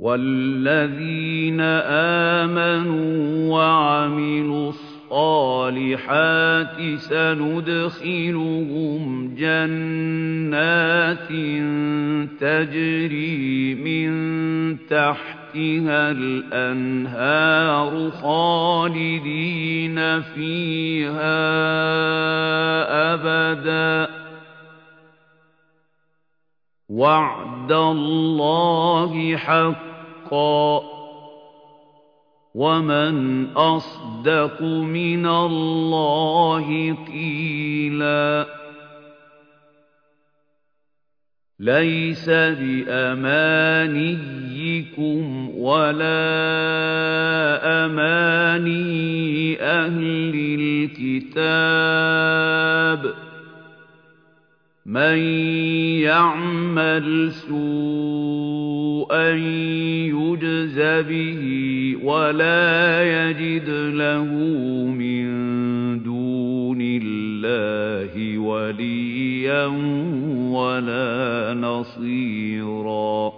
وَالَّذِينَ آمَنُوا وَعَمِلُوا الصَّالِحَاتِ سَنُدْخِلُهُمْ جَنَّاتٍ تَجْرِي مِن تَحْتِهَا الْأَنْهَارُ خَالِدِينَ فِيهَا أَبَدًا ۖ وَعْدَ اللَّهِ حَقًّا ۚ وَمَنْ أَصْدَقُ مِنَ اللَّهِ قِيلًا لَيْسَ بِأَمَانِيِّكُمْ وَلَا أَمَانِيِّ أَهْلِ الْكِتَابِ ۗ مَن يَعْمَلْ سُوءًا يُجْزَ بِهِ وَلَا يَجِدْ لَهُ مِن دُونِ اللَّهِ وَلِيًّا وَلَا نَصِيرًا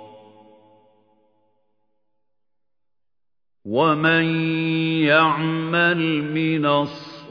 وَمَن يَعْمَلْ مِنَ الصَّالِحَاتِ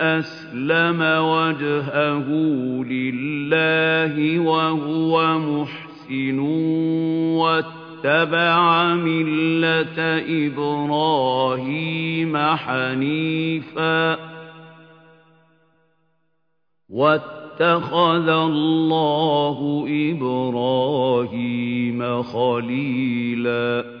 أَسْلَمَ وَجْهَهُ لِلَّهِ وَهُوَ مُحْسِنٌ وَاتَّبَعَ مِلَّةَ إِبْرَاهِيمَ حَنِيفًا ۗ وَاتَّخَذَ اللَّهُ إِبْرَاهِيمَ خَلِيلًا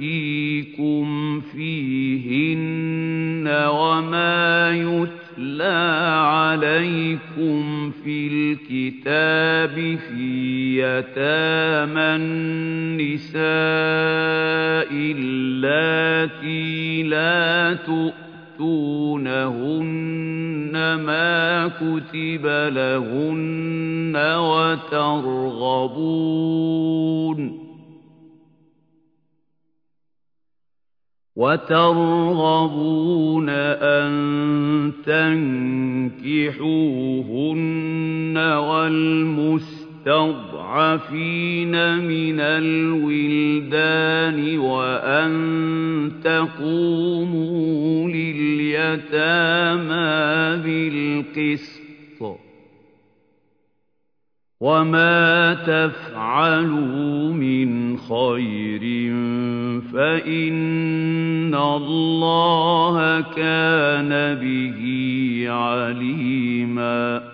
يُفْتِيكُمْ فِيهِنَّ وَمَا يُتْلَىٰ عَلَيْكُمْ فِي الْكِتَابِ فِي يَتَامَى النِّسَاءِ اللَّاتِي لَا تُؤْتُونَهُنَّ مَا كُتِبَ لَهُنَّ وَتَرْغَبُونَ أَن تَنكِحُوهُنَّ وَالْمُسْتَضْعَفِينَ مِنَ الْوِلْدَانِ وَأَن تَقُومُوا لِلْيَتَامَىٰ بِالْقِسْطِ ۚ. وَمَا تَفْعَلُوا مِنْ خَيْرٍ فَإِنَّ اللَّهَ كَانَ بِهِ عَلِيمًا